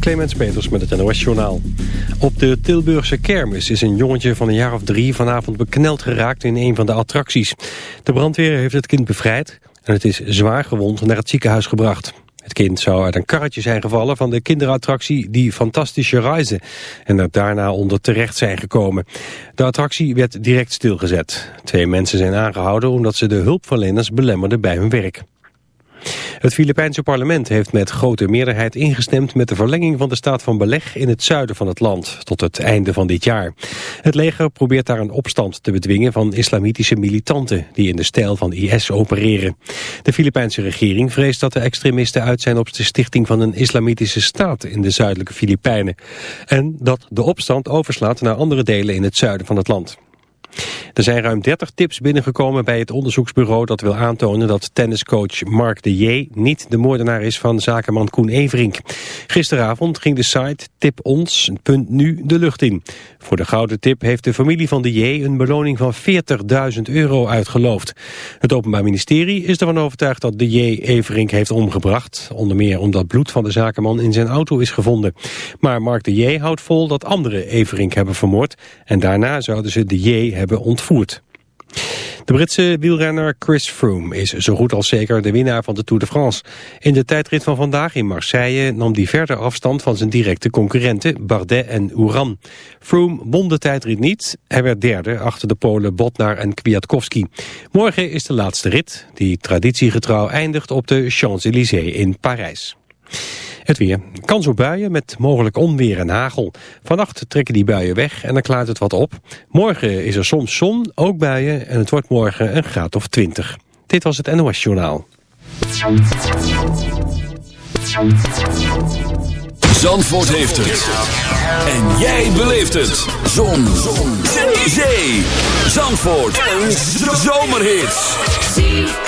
Clemens Peters met het NOS Journaal. Op de Tilburgse kermis is een jongetje van een jaar of drie vanavond bekneld geraakt in een van de attracties. De brandweer heeft het kind bevrijd en het is zwaar gewond naar het ziekenhuis gebracht. Het kind zou uit een karretje zijn gevallen van de kinderattractie Die Fantastische Reizen en er daarna onder terecht zijn gekomen. De attractie werd direct stilgezet. Twee mensen zijn aangehouden omdat ze de hulpverleners belemmerden bij hun werk. Het Filipijnse parlement heeft met grote meerderheid ingestemd met de verlenging van de staat van beleg in het zuiden van het land tot het einde van dit jaar. Het leger probeert daar een opstand te bedwingen van islamitische militanten die in de stijl van IS opereren. De Filipijnse regering vreest dat de extremisten uit zijn op de stichting van een islamitische staat in de zuidelijke Filipijnen en dat de opstand overslaat naar andere delen in het zuiden van het land. Er zijn ruim 30 tips binnengekomen bij het onderzoeksbureau dat wil aantonen dat tenniscoach Mark de J. niet de moordenaar is van zakenman Koen Everink. Gisteravond ging de site tipons.nu de lucht in. Voor de gouden tip heeft de familie van de J. een beloning van 40.000 euro uitgeloofd. Het Openbaar Ministerie is ervan overtuigd dat de J. Everink heeft omgebracht. Onder meer omdat bloed van de zakenman in zijn auto is gevonden. Maar Mark de J. houdt vol dat anderen Everink hebben vermoord. En daarna zouden ze de J hebben ontvoerd. De Britse wielrenner Chris Froome is zo goed als zeker de winnaar van de Tour de France. In de tijdrit van vandaag in Marseille nam hij verder afstand van zijn directe concurrenten Bardet en Uran. Froome won de tijdrit niet. Hij werd derde achter de Polen Botnar en Kwiatkowski. Morgen is de laatste rit, die traditiegetrouw eindigt op de Champs-Élysées in Parijs. Het weer. Kans op buien met mogelijk onweer en hagel. Vannacht trekken die buien weg en dan klaart het wat op. Morgen is er soms zon, ook buien en het wordt morgen een graad of 20. Dit was het NOS Journaal. Zandvoort heeft het. En jij beleeft het. Zon. zon. Zee. Zandvoort. Een zomerhit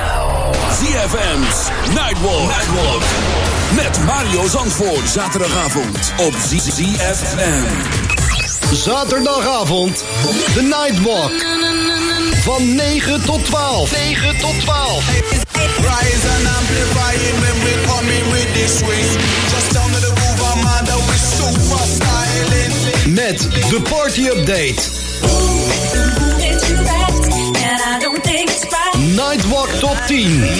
ZFM's Nightwalk. Nightwalk. Met Mario Zandvoort. Zaterdagavond op ZFM. Zaterdagavond. The Nightwalk. Van 9 tot 12. 9 tot 12. Rise and amplify it when we coming with this swing. Just down to the groove, I'm styling. Met de party update. Nightwalk Top 10.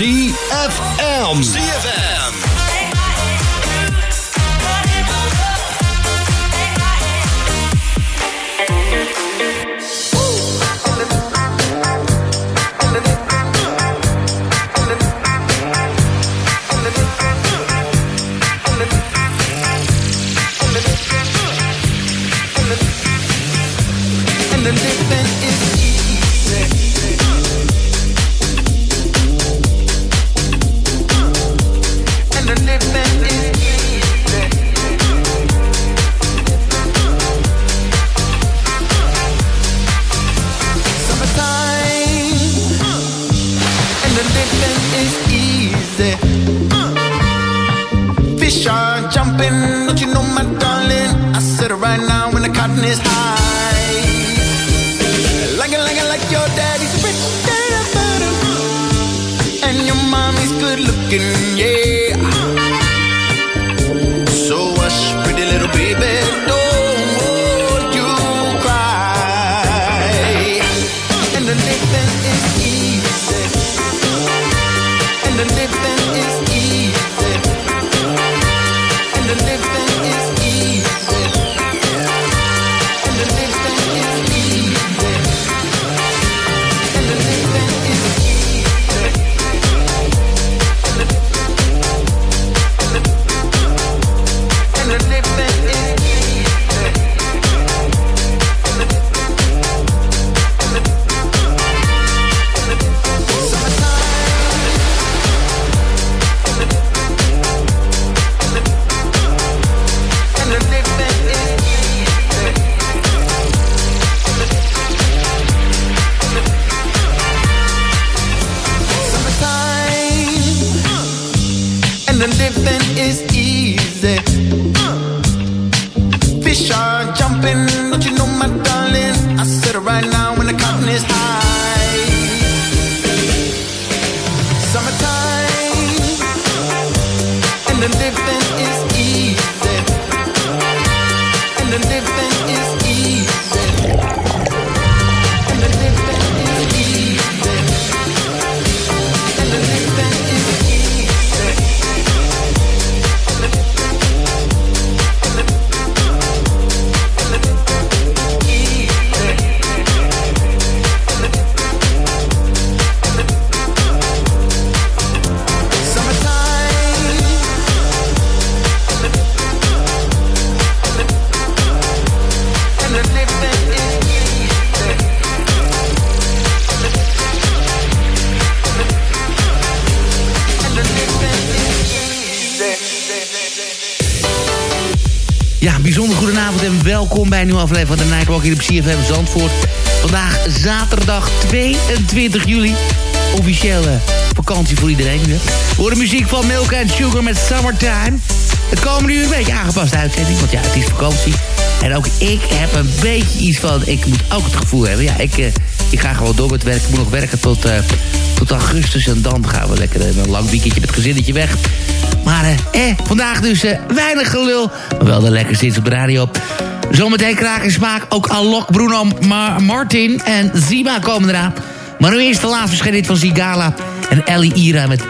ZFM. ZFM. And the living is bij een aflevering van de Nightwalk hier op CFM Zandvoort. Vandaag zaterdag 22 juli. Officiële vakantie voor iedereen weer. Hoor de muziek van Milk and Sugar met Summertime. Het komen nu een beetje aangepaste uitzending, want ja, het is vakantie. En ook ik heb een beetje iets van, ik moet ook het gevoel hebben. Ja, ik, eh, ik ga gewoon door met werk. Ik moet nog werken tot, eh, tot augustus. En dan gaan we lekker eh, een lang weekendje met het gezinnetje weg. Maar eh, vandaag dus weinig gelul. Maar wel de lekkers iets op de radio. Zometeen kraak en smaak ook Alok, Bruno Ma Martin en Zima komen eraan. Maar nu eerst de laatste verschijning van Zigala en Ellie Ira met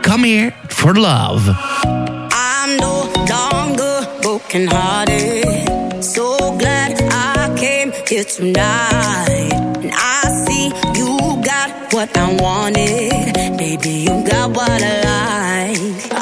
Come Here for Love. I'm no longer broken hearted. So glad I came here tonight. And I see you got what I wanted. Baby, you got what I like.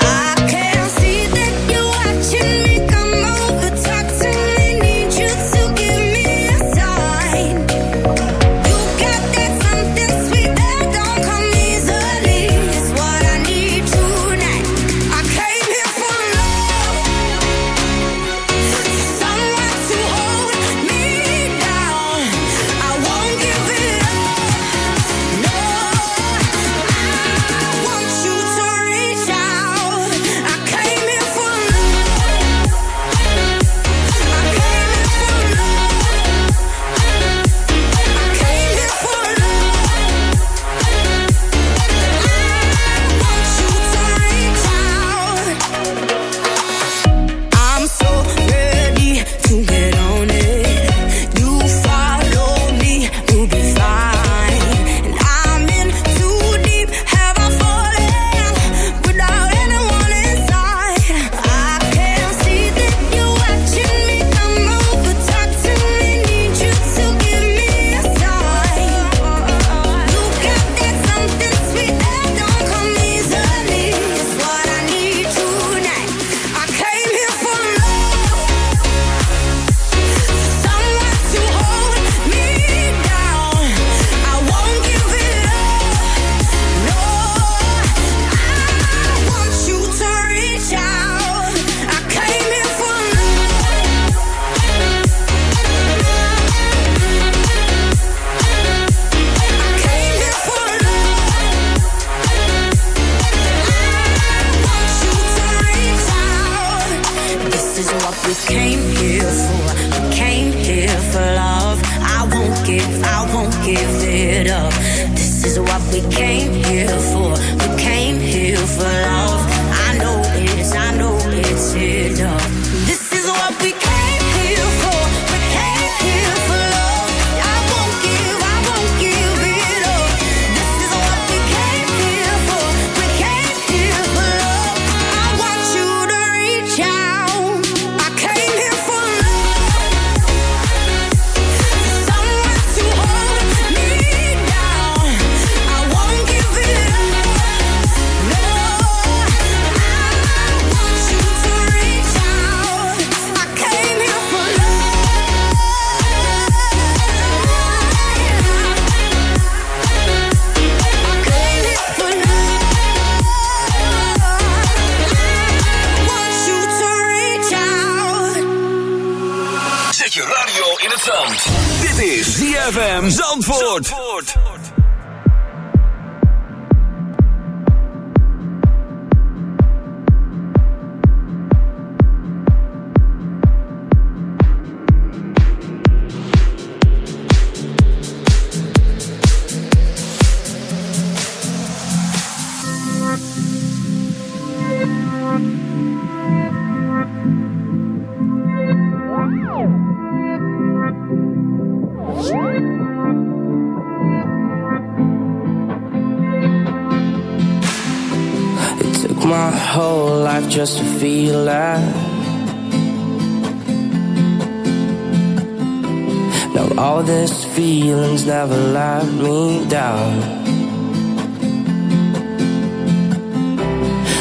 all these feelings never let me down.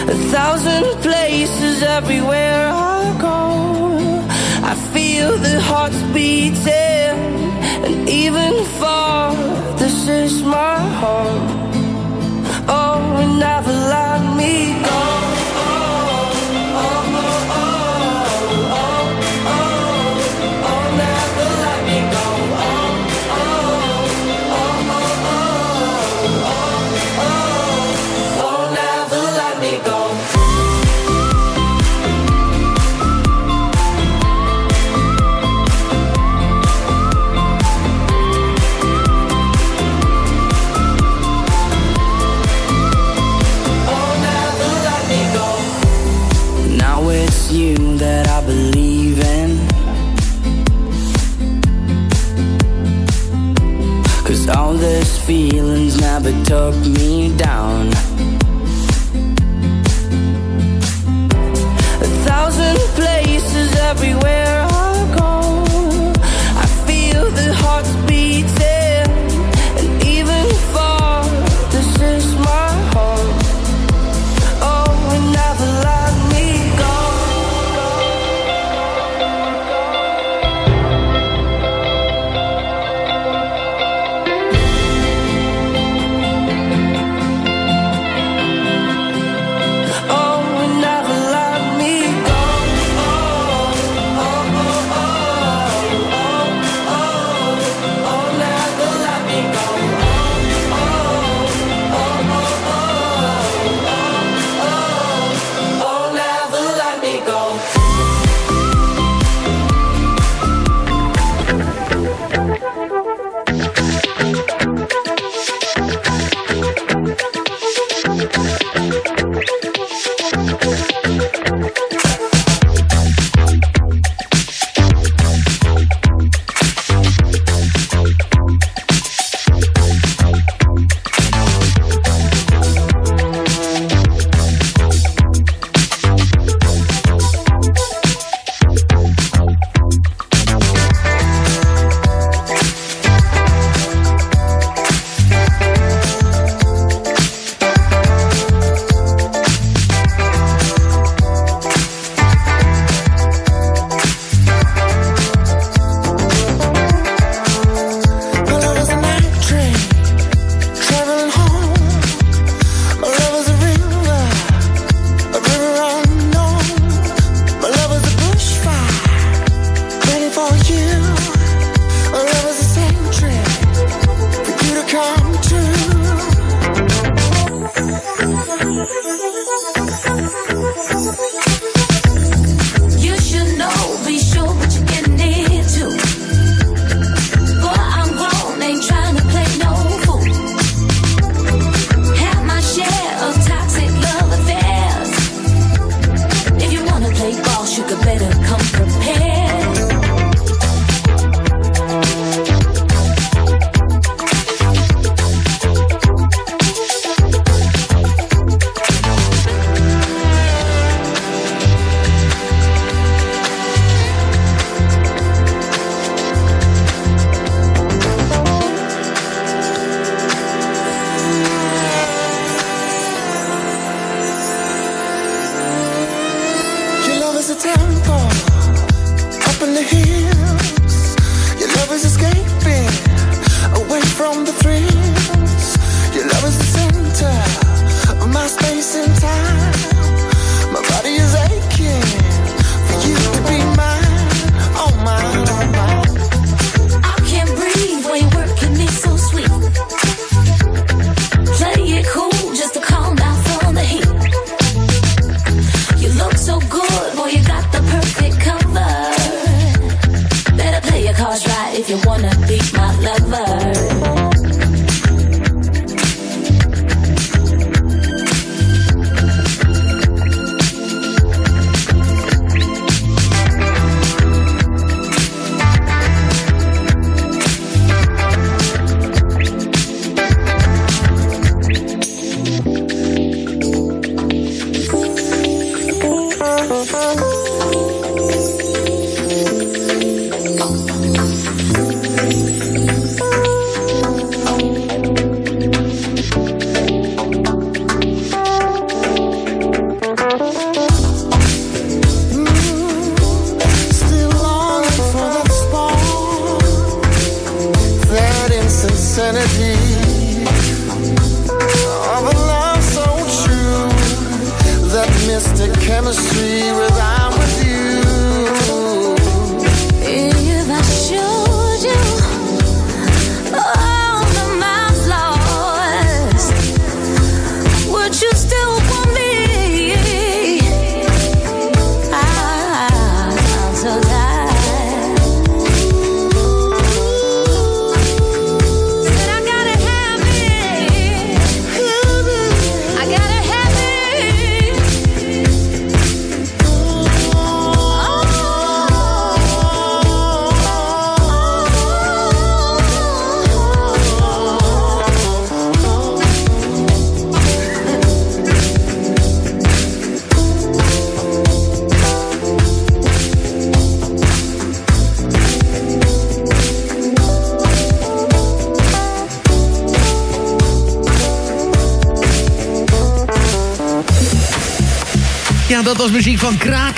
A thousand places everywhere I go, I feel the hearts beating, and even far, this is my home. Oh, never let me go. never took me down. A thousand places everywhere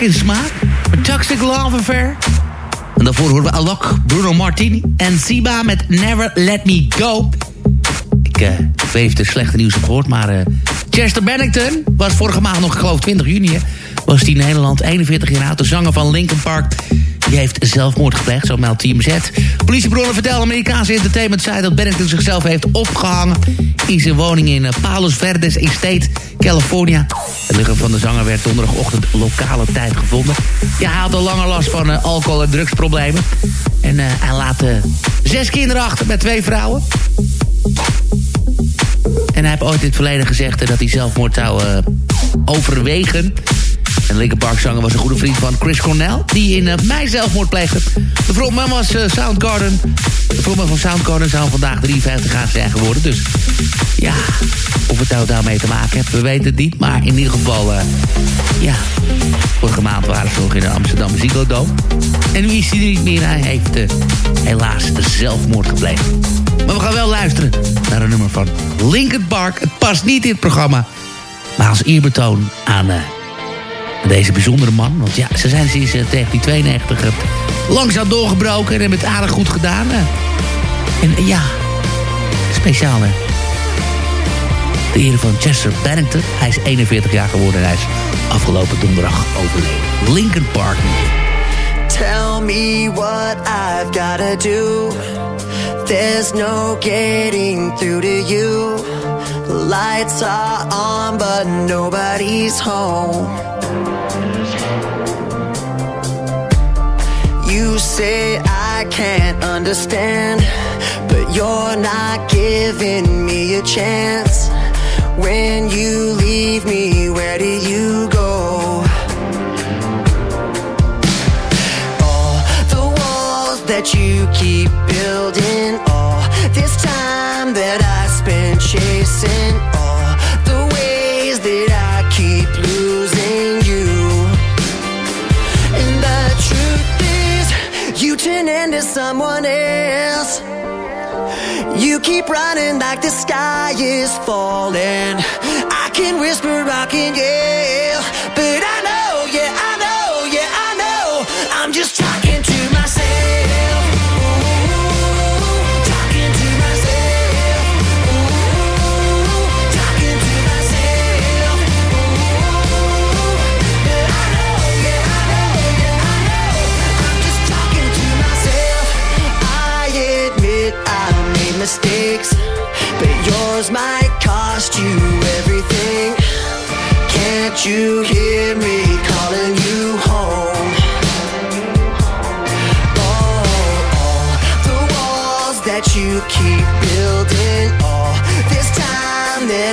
in. Met Toxic Love Affair. En daarvoor horen we Alok, Bruno Martini en Siba met Never Let Me Go. Ik, ik weet er slechte nieuws heb gehoord, maar... eh, Chester Bennington was vorige maand nog, ik geloof 20 juni... was die in Nederland 41 jaar oud. De zanger van Linkin Park die heeft zelfmoord gepleegd, zo meldt TMZ. Politiebronnen vertellen Amerikaanse entertainment site... dat Bennington zichzelf heeft opgehangen... in zijn woning in eh, Palos Verdes Estate, California. Het lichaam van de zanger werd donderdagochtend lokale tijd gevonden. Hij had al langer last van eh, alcohol- en drugsproblemen. En eh, hij laat eh, zes kinderen achter met twee vrouwen. En hij heeft ooit in het verleden gezegd dat hij zelfmoord zou overwegen. En Linkin Park zanger was een goede vriend van Chris Cornell... die in eh, mei zelfmoord pleegde. De frontman was Soundgarden. De frontman van Soundgarden zou vandaag 53 jaar zijn geworden. Dus ja, of het nou daarmee te maken heeft, we weten het niet. Maar in ieder geval, eh, ja... Vorige maand waren ze nog in de Amsterdam Ziggo. En nu is hij er niet meer. Hij heeft eh, helaas zelfmoord gepleegd. Maar we gaan wel luisteren naar een nummer van Linkin Park. Het past niet in het programma. Maar als eerbetoon aan eh, deze bijzondere man. Want ja, ze zijn sinds eh, 1992 eh, langzaam doorgebroken en hebben het aardig goed gedaan. En ja, speciaal hè. De ere van Chester Bennington. Hij is 41 jaar geworden en hij is afgelopen donderdag overleden. Linkin Park. Tell me what I've gotta do. There's no getting through to you. Lights are on, but nobody's home. You say I can't understand, but you're not giving me a chance. When you leave me, where do you go? all the walls that you keep building, all this time that I spent chasing, all the ways that I keep losing you. And the truth is, you turn into someone else. You keep running like the sky is falling. I can whisper, I can yell, you hear me calling you home? Oh, all the walls that you keep building, all this time that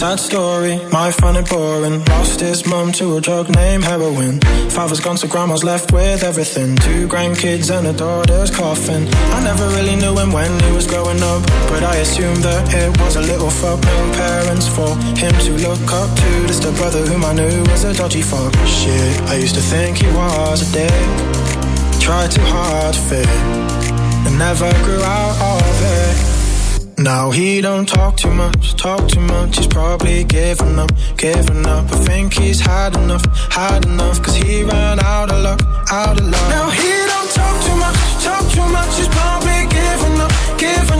Sad story, my fun and boring. Lost his mum to a drug named heroin. Father's gone, so grandma's left with everything. Two grandkids and a daughter's coffin. I never really knew him when he was growing up, but I assumed that it was a little fuck. No parents for him to look up to. Just a brother whom I knew was a dodgy fuck. Shit, I used to think he was a dick. Tried too hard to fit, and never grew out of it. Now he don't talk too much, talk too much. He's probably giving up, giving up. I think he's had enough, had enough. Cause he ran out of luck, out of luck. Now he don't talk too much, talk too much. He's probably giving up, giving up.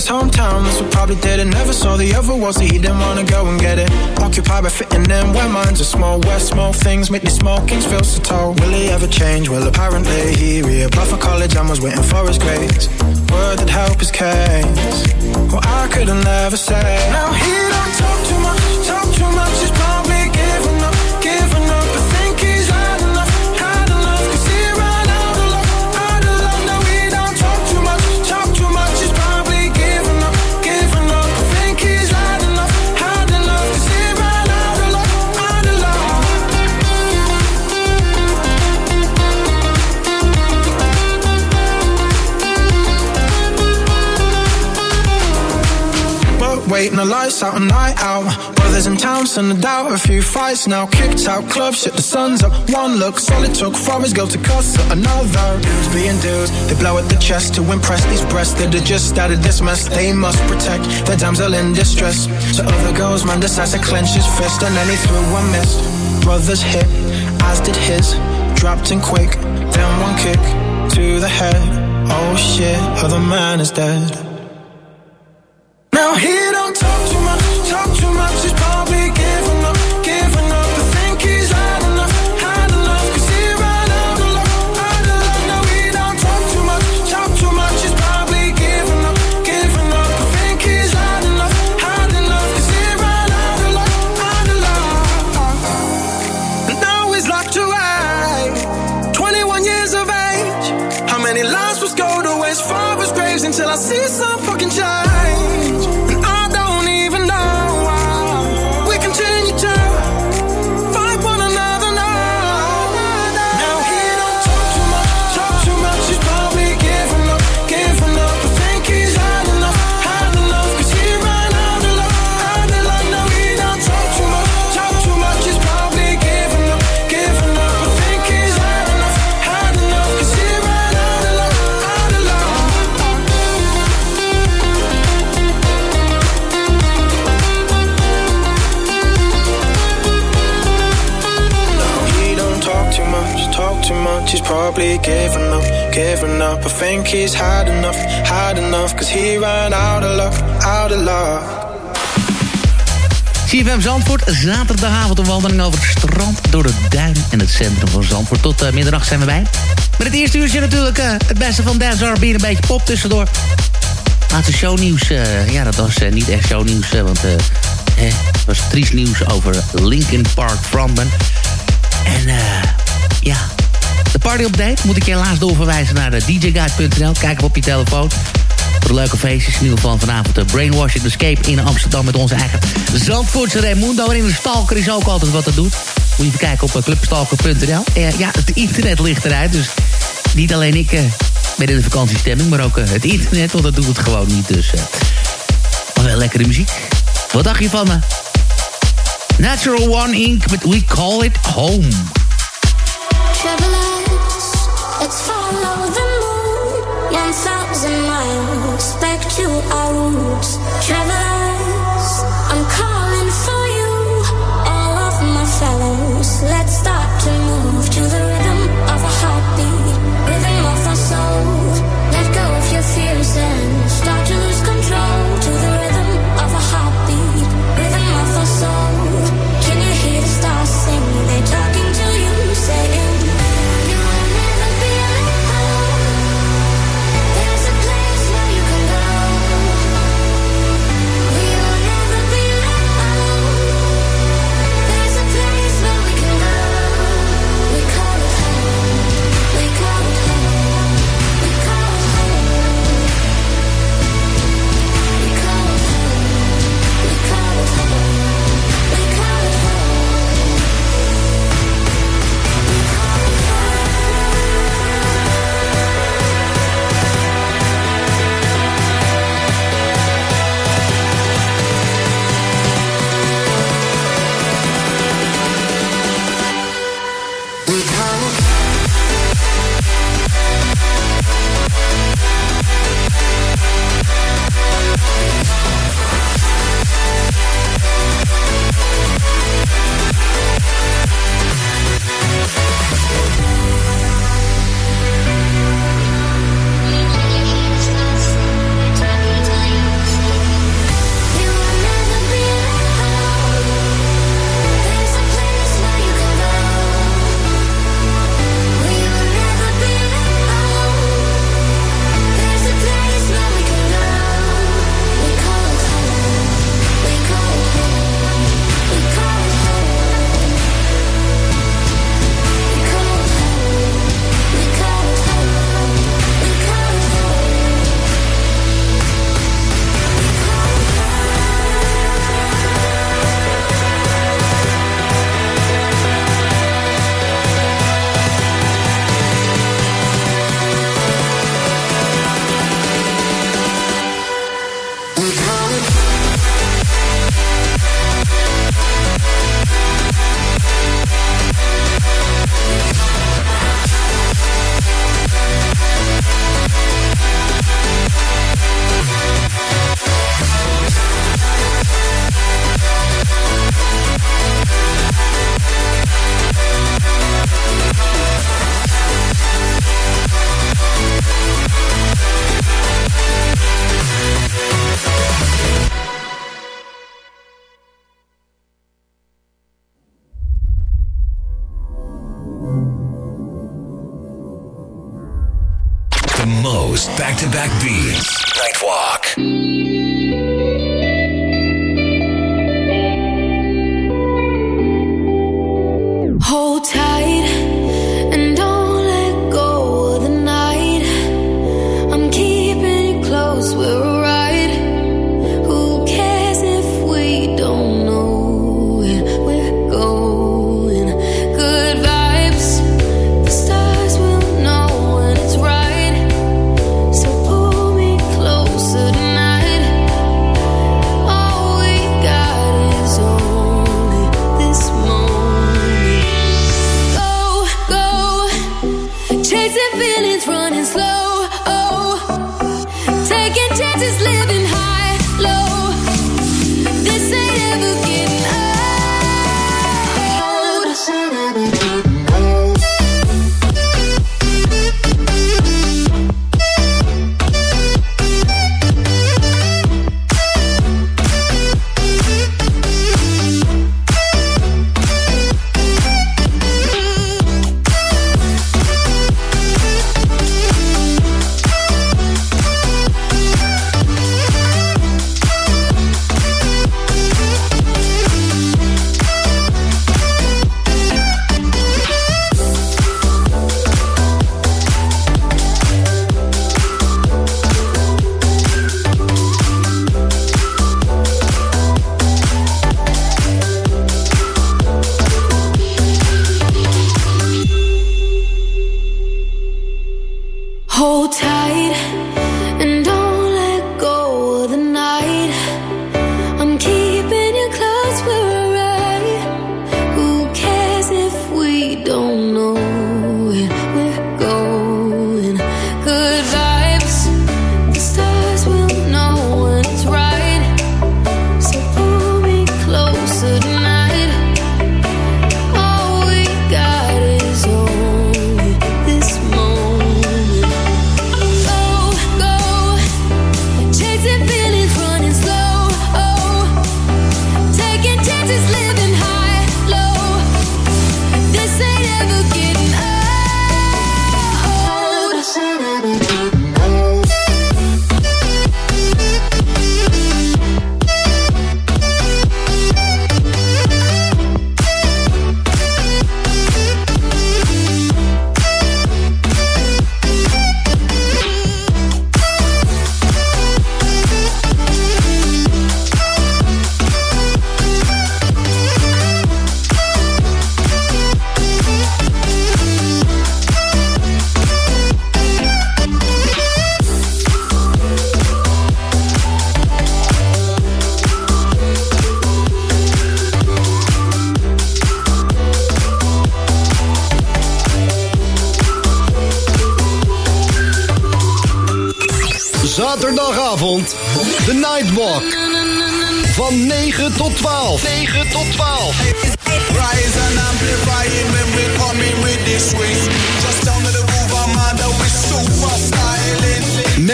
His hometown, that's what probably did it. Never saw the other world, so he didn't wanna go and get it. Occupied by fitting in where minds are small. Where small things make these small kings feel so tall. Will he ever change? Well, apparently he reapplied for college and was waiting for his grades. Word that help his case. Well, I could have never said. Now he don't talk too waiting the lights out, a night out. Brothers in town, send a doubt, a few fights now. Kicked out, club shit, the sun's up. One look, solid took for his girl to cuss at another. Dudes being dudes, they blow at the chest to impress these breasts that are just out of this mess. They must protect their damsel in distress. So other girls, man decides to clench his fist and then he threw a miss. Brothers hit, as did his. Dropped in quick, then one kick to the head. Oh shit, other man is dead. Now he up. I think he's had enough, had enough. Cause he ran out of luck, out of luck. CFM Zandvoort, zaterdagavond een wandeling over het strand... door de duin en het centrum van Zandvoort. Tot uh, middernacht zijn we bij. Met het eerste uurtje natuurlijk uh, het beste van Dance R&B... een beetje pop tussendoor. Laatste shownieuws, uh, ja dat was niet echt shownieuws... want het was triest nieuws over Linkin Park frontman. En ja, de party update moet ik je helaas doorverwijzen naar djguide.nl. Kijk op je telefoon. Voor de leuke feestjes. In ieder geval vanavond de Brainwash in Escape in Amsterdam... met onze eigen Zandvoortse Raimundo. En in de Stalker is ook altijd wat te doen. Moet je even kijken op clubstalker.nl. Uh, ja, het internet ligt eruit. Dus niet alleen ik uh, ben in de vakantiestemming... maar ook uh, het internet, want dat doet het gewoon niet. Dus maar wel lekkere muziek. Wat dacht je van me? Natural One Inc. met We Call It Home. Travelers, Travel Track Beats.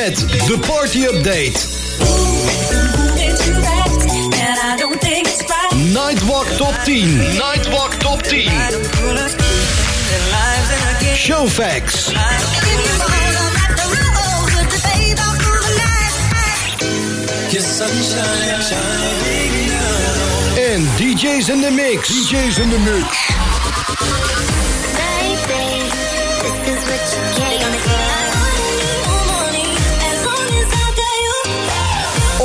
met de Party Update. Nightwalk Top 10. Nightwalk Top 10. Showfax. En DJ's in the mix. DJ's in the mix.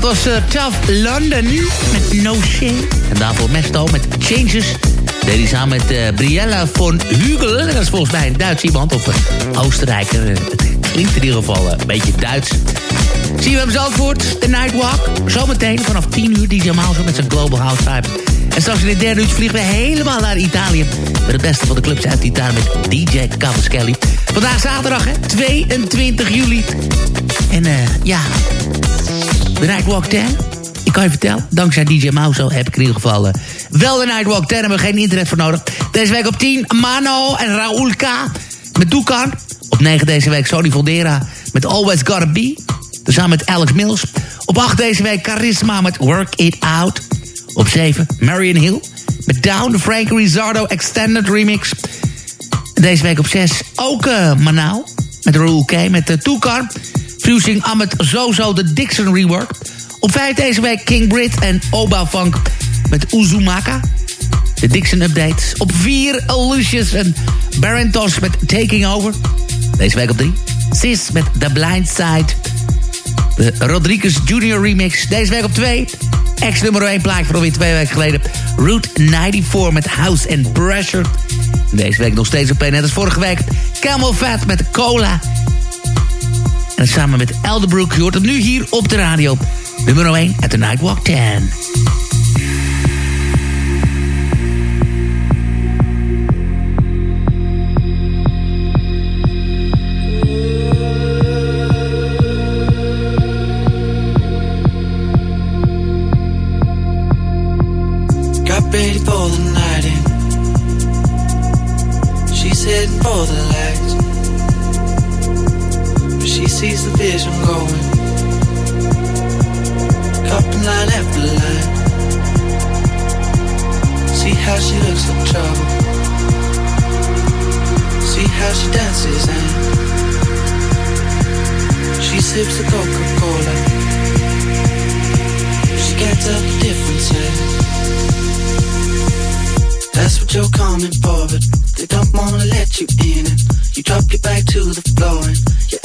Was uh, Tough London met No Shame. En daarvoor Mesto met Changes. Deed hij samen met uh, Briella von Hugel. Dat is volgens mij een Duits iemand of een Oostenrijker. Het klinkt in ieder geval een beetje Duits. Zie je hem Zandvoort, The Nightwalk. Zometeen vanaf 10 uur DJ Mouse met zijn Global House Vibes. En straks in de derde uur vliegen we helemaal naar Italië. Met het beste van de clubs uit Italië met DJ Cavaschelli. Vandaag zaterdag, hè, 22 juli. En ja, de Nightwalk 10. Ik kan je vertellen, dankzij DJ Mauso heb ik in ieder geval uh, wel de Nightwalk 10. Hebben we geen internet voor nodig. Deze week op 10 Mano en Raúl K. met Dukan. Op 9 deze week Sony Voldera met Always Gotta Be. Samen met Alex Mills. Op 8 deze week Charisma met Work It Out. Op 7 Marion Hill met Down, Frank Rizzardo Extended Remix. Deze week op 6 ook uh, met Raúl K. met uh, Toucan. Fusing Ahmed Zozo de Dixon rework. Op 5 deze week King Brit en Oba Funk met Uzumaka. De Dixon update. Op 4 Lucius en Barentos met Taking Over. Deze week op 3 Sis met The Blind Side. De Rodriguez Junior remix. Deze week op 2 Ex nummer 1 plaatje van alweer twee weken geleden. Route 94 met House and Pressure. Deze week nog steeds op 1, net als vorige week. Camel Fat met Cola. En samen met Elderbrook, je hoort het nu hier op de radio. Nummer 1 at the Nightwalk 10. ready for the night in. She's heading for the lights. Sees the vision going. Cupping line after line. See how she looks like trouble. See how she dances and she sips the Coca-Cola. She can't tell the difference. Eh? That's what you're coming for, but they don't wanna let you in. And you drop your back to the floor and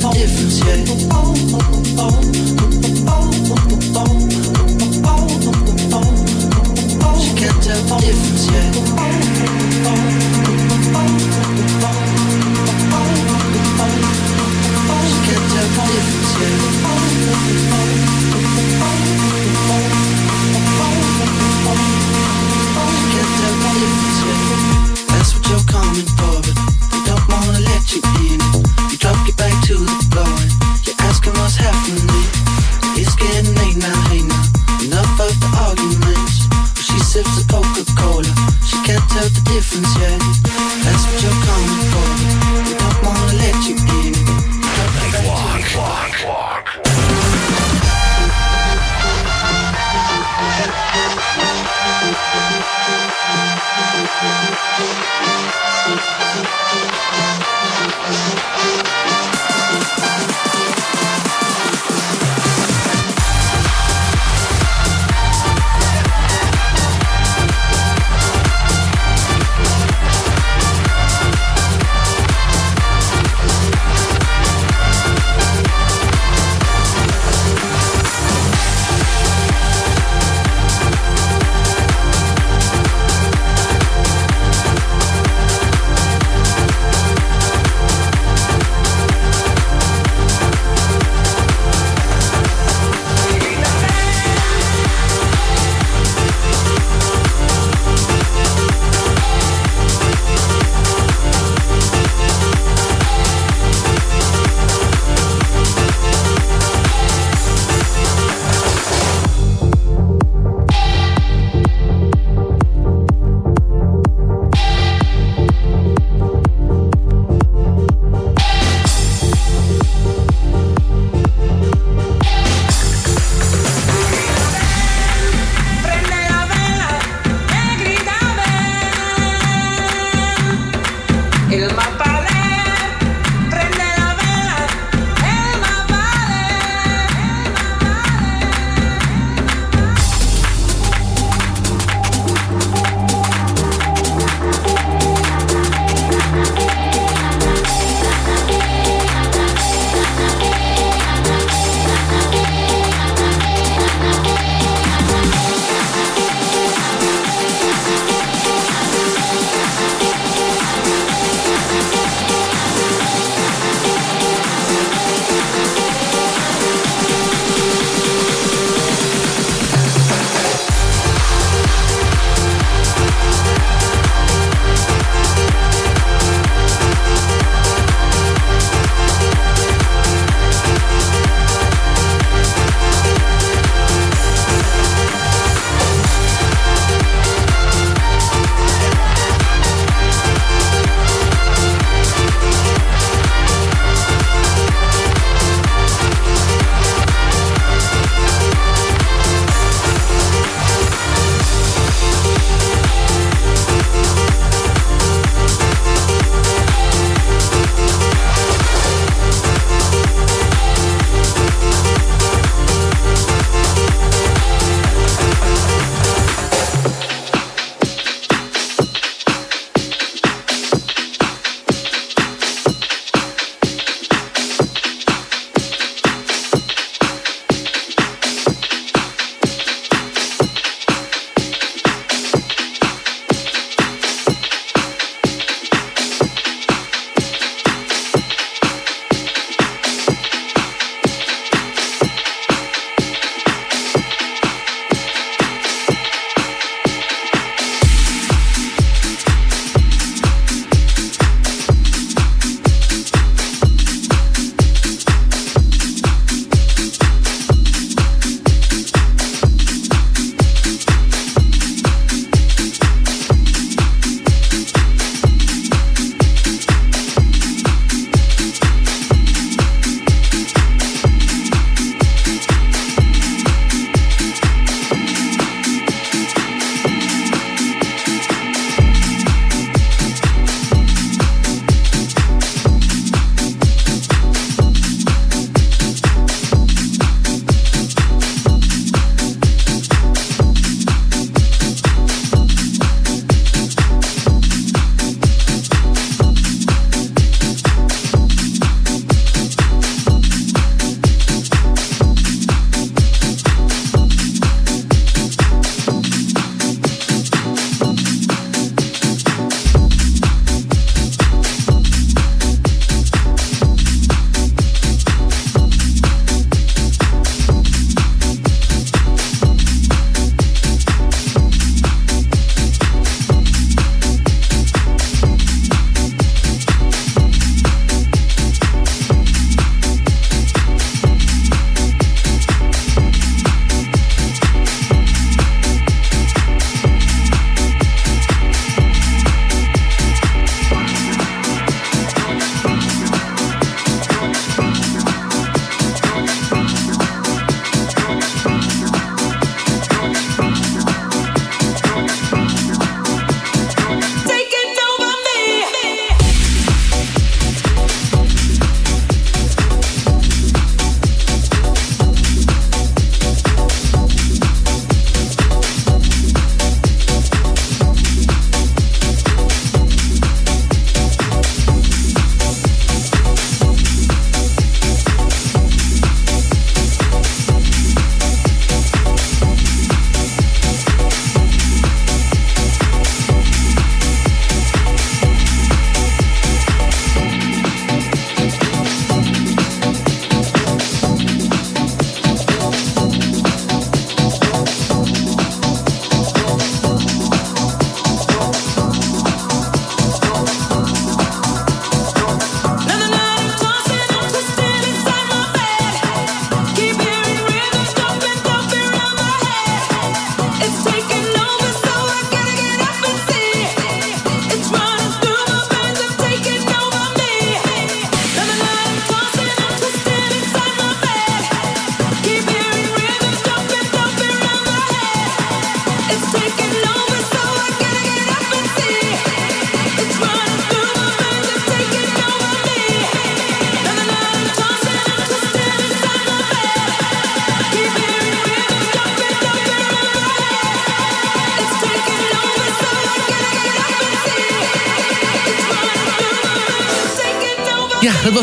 the difference yet. She can't tell the difference yet. She can't tell Coca-Cola. She can't tell the difference yet. That's what you're coming for. We don't wanna let you in. Walk, walk, walk.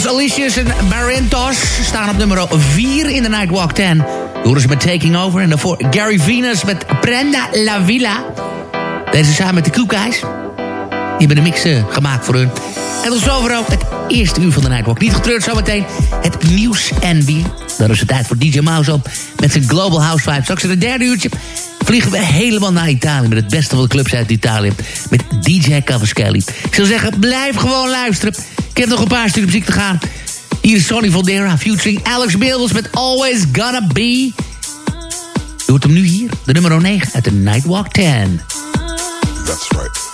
Alicia's en Barentos. Staan op nummer 4 in de Nightwalk 10. Door ze met Taking Over. En daarvoor Gary Venus met Prenda La Villa. Deze samen met de Cook. Die hebben de mix uh, gemaakt voor hun. En tot zover ook het eerste uur van de Nightwalk. Niet getreurd zometeen het nieuws en bier. Dan is het tijd voor DJ Mouse op met zijn Global House Vibe. Straks in het derde uurtje vliegen we helemaal naar Italië... met het beste van de clubs uit Italië. Met DJ Cavaschelli. Ik zou zeggen, blijf gewoon luisteren. Ik heb nog een paar stukken muziek te gaan. Hier is Sonny Voldera featuring Alex Mills met Always Gonna Be. Doet hem nu hier, de nummer 9 uit de Nightwalk 10. That's right.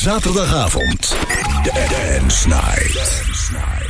Zaterdagavond, de Dance Night. Dance Night.